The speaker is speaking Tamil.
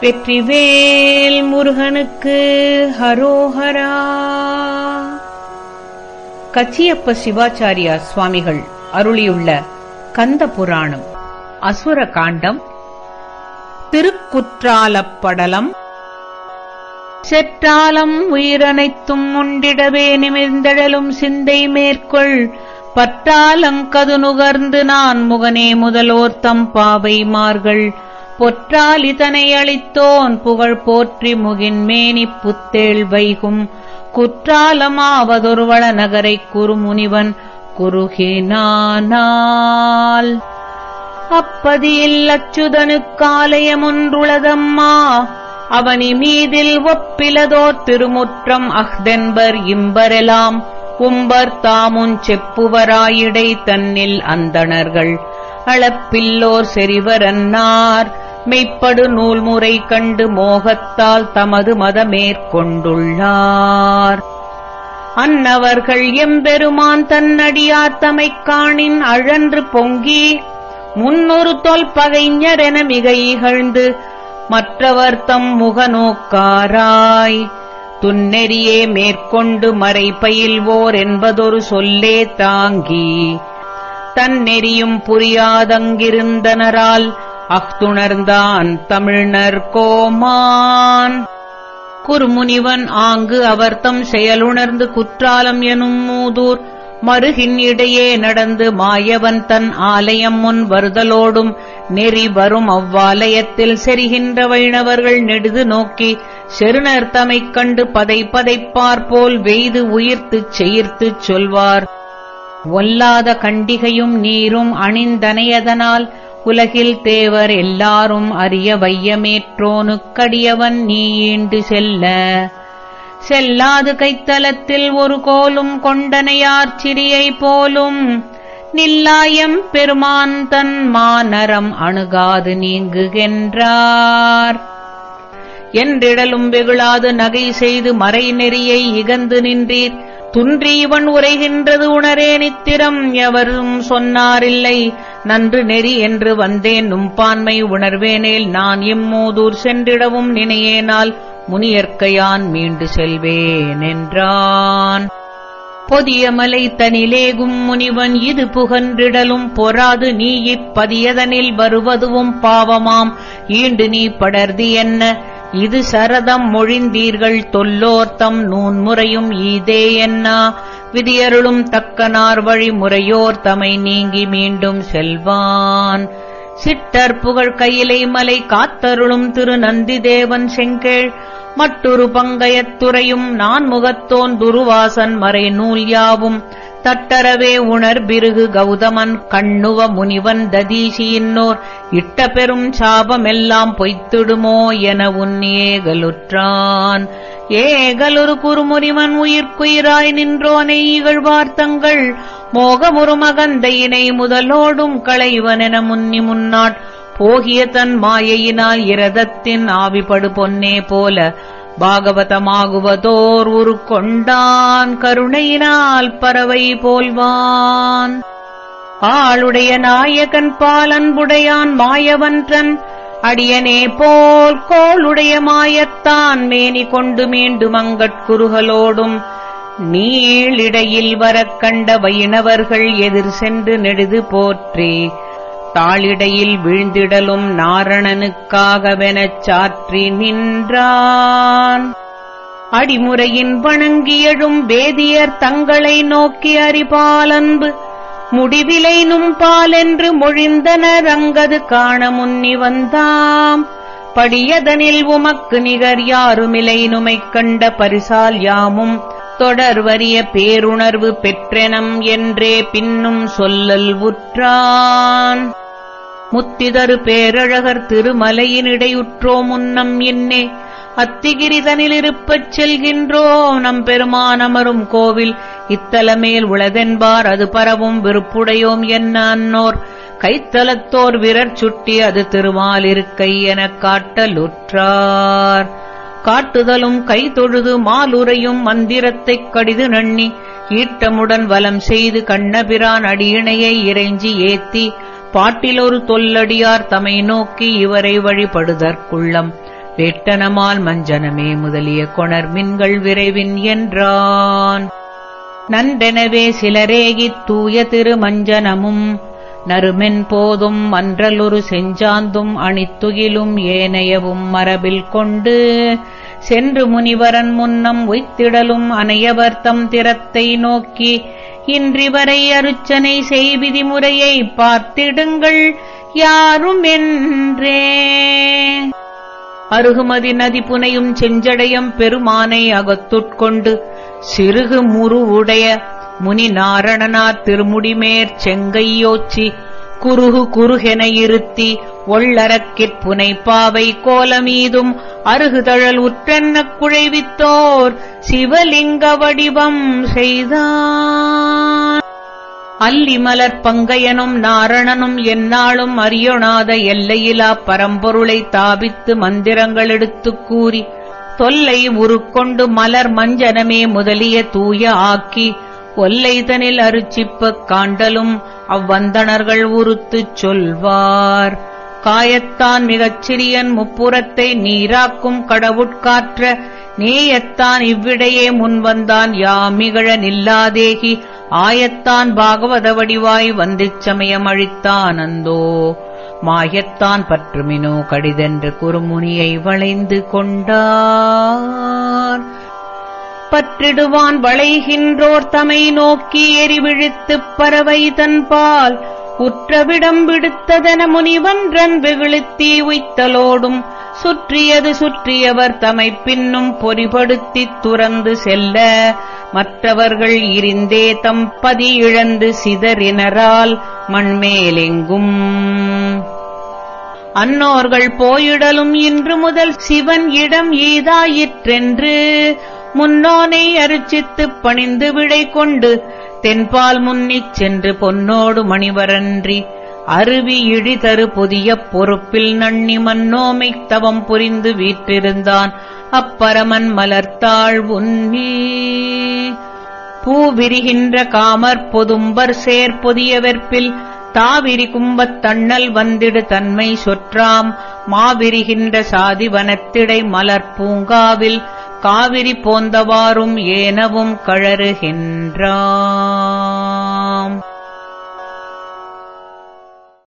வெற்றிவேல் முருகனுக்கு ஹரோஹரா. கச்சியப்ப சிவாச்சாரியா சுவாமிகள் அருளியுள்ள கந்த புராணம் அசுர காண்டம் திருக்குற்றாலப்படலம் செற்றாலம் உயிரனைத்தும் உண்டிடவே நிமிர்ந்தழலும் சிந்தை மேற்கொள். பற்றாலங்கது நுகர்ந்து நான் முகனே முதலோர்த்தம் பாவை மார்கள் பொற்றால் இதனை அளித்தோன் புகழ் போற்றி முகின் மேனிப் புத்தேள் வைகும். குற்றாலமாவதொருவள நகரைக் குறுமுனிவன் குறுகினானால் அப்பதியில் அச்சுதனுக்காலயமொன்றுளதம்மா அவனி மீதில் ஒப்பிலதோர் திருமுற்றம் அஹ்தென்பர் இம்பரெலாம் உம்பர் தாமுன் செப்புவராயிடை தன்னில் அந்தணர்கள். அளப்பில்லோர் செறிவரன்னார் மெய்ப்படு நூல்முறை கண்டு மோகத்தால் தமது மதமேற்கொண்டுள்ளார். அன்னவர்கள் எம்பெருமான் தன்னடியார் தமைக் காணின் அழன்று பொங்கி முன்னொரு தொல் பகைஞர் என மிக இகழ்ந்து மற்றவர் தம் முகநோக்காராய். துன்னெறியே மேற்கொண்டு மறை பயில்வோர் என்பதொரு சொல்லே தாங்கி தன்னெறியும் புரியாதங்கிருந்தனரால் அஃதுணர்ந்தான் தமிழ்நர் கோமான். குறுமுனிவன் ஆங்கு அவர்தம் செயலுணர்ந்து குற்றாலம் எனும் மூதூர் மருகின் இடையே நடந்து மாயவன் தன் ஆலயம் முன் வருதலோடும் நெறி வரும் அவ்வாலயத்தில் செரிகின்ற வைணவர்கள் நெடுது நோக்கி செருணர் தமைக் கண்டு பதை பதைப்பார்போல் வெய்து உயிர்த்துச் செயிர்த்துச் சொல்வார். ஒல்லாத கண்டிகையும் நீரும் அணிந்தனையதனால் உலகில் தேவர் எல்லாரும் அறிய வையமேற்றோனுக்கடியவன் நீ ஈண்டு செல்ல. செல்லாது கைத்தலத்தில் ஒரு கோலும் கொண்டனையார் சிறியை போலும். நில்லாயம் பெருமான் தன் மானரம் அணுகாது நீங்குகின்றார். என்றிடலும் வெகுளாது நகை செய்து மறை நெறியை இகந்து நின்றீர். துன்றி இவன் உரைகின்றது உணரே நித்திரம். எவரும் சொன்னாரில்லை. நன்று நெறி என்று வந்தேன் நும்பான்மை உணர்வேனேல் நான் இம்மூதூர் சென்றிடவும் நினையேனால் முனியற்கையான் மீண்டு செல்வேன் என்றான் பொதிய மலை தனிலேகும் முனிவன் இது புகன்றிடலும் பொறாது நீ இப்பதியதனில் வருவதுவும் பாவமாம். ஈண்டு நீ படர்தி என்ன? இது சரதம் மொழிந்தீர்கள் தொல்லோர்த்தம் நூன்முறையும் ஈதே என்னா. விதியருளும் தக்கனார் வழிமுறையோர் தமை நீங்கி மீண்டும் செல்வான். சிட்டர் புகழ் கையிலை மலை காத்தருளும் திரு நந்திதேவன் செங்கேள். மற்றொரு பங்கயத்துறையும் நான் முகத்தோன் துருவாசன் மறை நூல் யாவும். தட்டரவே உணர் பிருகு கௌதமன் கண்ணுவ முனிவன் ததீசியின்னோர் இட்ட பெரும் சாபமெல்லாம் பொய்த்திடுமோ என உன் ஏகலுற்றான் ஏகலொரு குறுமுறிவன் உயிர்க்குயிராய் நின்றோனை இகழ்வார்த்தங்கள் மோகமுறு மகந்தையினை முதலோடும் களைவனென முன்னி முன்னாட். போகிய தன் மாயையினால் இரதத்தின் ஆவிபடு பொன்னே போல. பாகவதமாகுவதோர் உரு கொண்டான் கருணையினால் பறவை போல்வான். ஆளுடைய நாயகன் பாலன்புடையான் மாயவன்றன் அடியனே போல் கோளுடைய மாயத்தான் மேனி கொண்டு மீண்டும் அங்கட்குறுகளோடும் நீளிடையில் வரக் கண்ட வைணவர்கள் எதிர் சென்று நெடுது போற்றி தாளிடையில் வீழ்ந்திடலும் நாரணனுக்காகவெனச் சாற்றி நின்றான். அடிமுறையின் வணங்கியழும் வேதியர் தங்களை நோக்கி அறிபாலன்பு முடிவிலைனும் பாலென்று மொழிந்தனர் அங்கது காண முன்னி வந்தாம். படியதனில் உமக்கு நிகர் யாருமிலை நுமைக் கண்ட பரிசால் யாமும் தொடர்வரிய பேருணர்வு பெற்றெனம் என்றே பின்னும் சொல்லல் உற்றான். முத்திதரு பேரழகர் திருமலையினிடையுற்றோ முன்னம் என்னே அத்திகிரிதனிலிருப்பச் செல்கின்றோ நம் பெருமானமரும் கோவில் இத்தலமேல் உளதென்பார் அது பரவும் விருப்புடையோம் என்ன அன்னோர். கைத்தலத்தோர் விரற் சுட்டி அது திருமாலிருக்கை எனக் காட்டலுற்றார். காட்டுதலும் கைதொழுது மாலுரையும் மந்திரத்தைக் கடிது நண்ணி ஈட்டமுடன் வலம் செய்து கண்ணபிரான் அடியிணையை இறைஞ்சி ஏத்தி பாட்டிலொரு தொல்லடியார் தமை நோக்கி இவரை வழிபடுதற்குள்ளம் வேட்டனமால் மஞ்சனமே முதலிய கொணர் மின்கள் விரைவின் என்றான். நன்றெனவே சிலரேகித் தூய திரு மஞ்சனமும் நறுமென் போதும் மன்றலொரு செஞ்சாந்தும் அணித்துகிலும் ஏனையவும் மரபில் கொண்டு சென்று முனிவரன் முன்னம் உய்த்திடலும் அனையவர்தம் திறத்தை நோக்கி இன்றிவரை அருச்சனை செய்விதிமுறையை பார்த்திடுங்கள் யாரும் என்றே. அருகுமதி நதி புனையும் செஞ்சடையம் பெருமானை அகத்துட்கொண்டு சிறுகு முருவுடைய முனி நாரணனா திருமுடிமேற் செங்கையோச்சி குருகு குறுகென இருத்தி ஒள்ளரக்கிற் புனைப்பாவை கோலமீதும் அருகுதழல் உற்றென்ன குழைவித்தோர் சிவலிங்க வடிவம் செய்தான். அல்லிமலர் பங்கையனும் நாரணனும் எந்நாளும் அறியொணாத எல்லையிலா பரம்பொருளை தாபித்து மந்திரங்கள் எடுத்துக் கூறி தொல்லை உருக்கொண்டு மலர் மஞ்சனமே முதலிய தூய ஆக்கி கொல்லைதனில் அருச்சிப்பக் காண்டலும் அவ்வந்தணர்கள் உறுத்துச் சொல்வார். காயத்தான் மிகச் சிறியன் முப்புறத்தை நீராக்கும் கடவுட்காற்ற நேயத்தான் இவ்விடையே முன்வந்தான் யாமிகழ நில்லாதேகி ஆயத்தான் பாகவத வடிவாய் வந்திச் அழித்தான் அந்தோ மாயத்தான் பற்றுமினோ கடிதென்று குறுமுனியை வளைந்து கொண்டார். பற்றிடுவான் வளைகின்றோர் தமை நோக்கி எரிவிழித்துப் பறவை தன்பால். உற்றவிடம் விடுத்ததென முனிவன்றன் வெகுளித்தீ உய்த்தலோடும். சுற்றியது சுற்றியவர் தமை பின்னும் பொறிபடுத்தித் துறந்து செல்ல. மற்றவர்கள் இருந்தே தம் பதி இழந்து சிதறினரால் மண்மேலெங்கும். அன்னோர்கள் போயிடலும் இன்று முதல் சிவன் இடம் ஈதாயிற்றென்று முன்னோனை அருச்சித்துப் பணிந்து விடை கொண்டு தென்பால் முன்னிச் சென்று பொன்னோடு மணிவரன்றி அருவி இழிதரு புதிய பொறுப்பில் நண்ணி மன்னோமைத் தவம் புரிந்து வீற்றிருந்தான் அப்பரமன் மலர்த்தாள் உன்னே. பூவிரிகின்ற காமற் பொதும்பர் சேர்பொதிய வெற்பில் தாவிரி கும்பத் தண்ணல் வந்திடு தன்மை சொற்றாம் மாவிரிகின்ற சாதி வனத்திடை மலர் பூங்காவில் காவிரி போந்தவாறும் ஏனவும் கழறுகின்றான்.